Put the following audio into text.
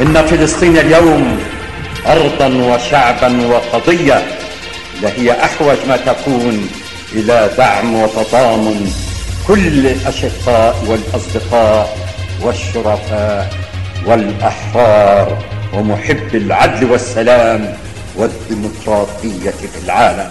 إن فلسطين اليوم أرضا وشعبا وقضية لهي أحوج ما تكون إلى دعم وتضامن كل الأشقاء والأصدقاء والشرفاء والأحرار ومحب العدل والسلام والديمقراطية في العالم.